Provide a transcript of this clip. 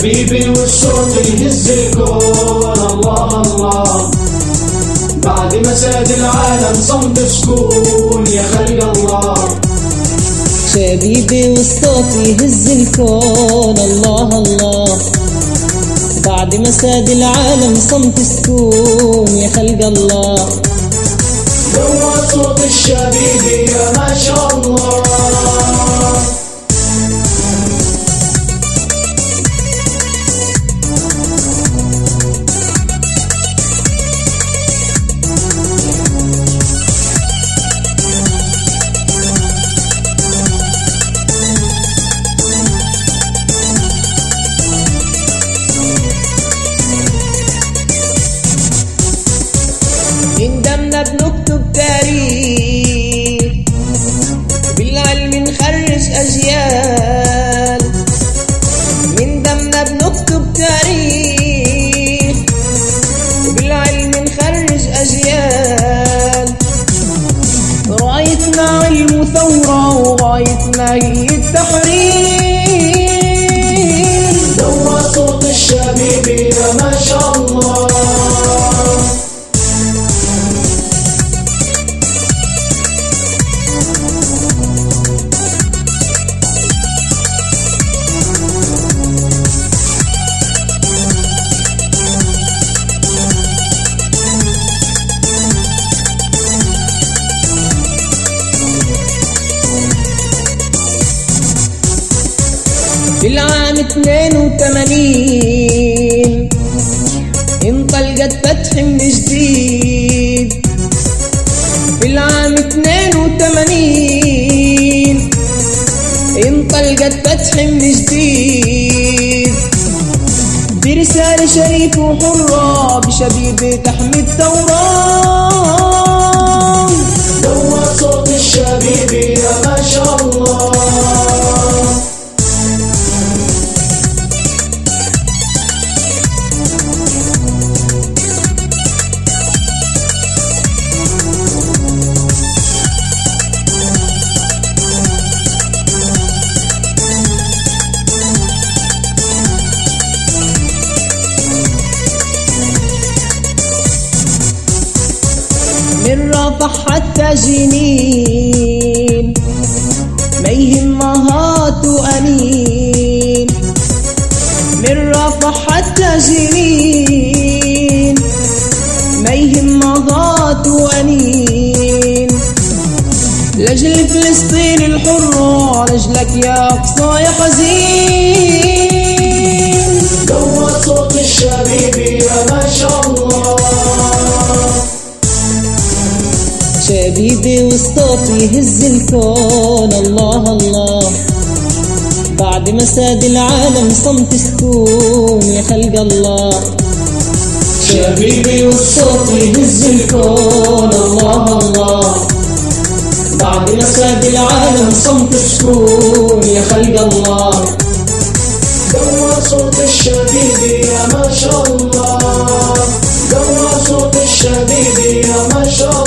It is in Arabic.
شبيبي والصوت يهز الكون الله الله. بعد ما ساد العالم صمت سكون يا خلق الله. شبيبي والصوت يهز الكون الله الله. بعد ما ساد العالم صمت سكون يا خلق الله. بالعام 82 انطلقت فتح من جديد. بالعام 82 انطلقت فتح من جديد. برسالة شريفة وحرة بشبيبة تحمي الثوران من رفح حتى جنين. ما يهمهات وأنين من رفح حتى جنين. ما يهمهات وأنين لأجل فلسطين الحرة لأجلك يا أقصى يا حزين. وشي وسطاط يهز الكون. الله الله. بعد ما ساد العالم صمت سكون يا خلق الله. شبيبي والصوت يهز الكون. الله الله. بعد ما ساد العالم صمت سكون يا خلق الله. دوى صوت الشبيبي يا ما شاء الله. دوى صوت الشبيبي يا ما شاء الله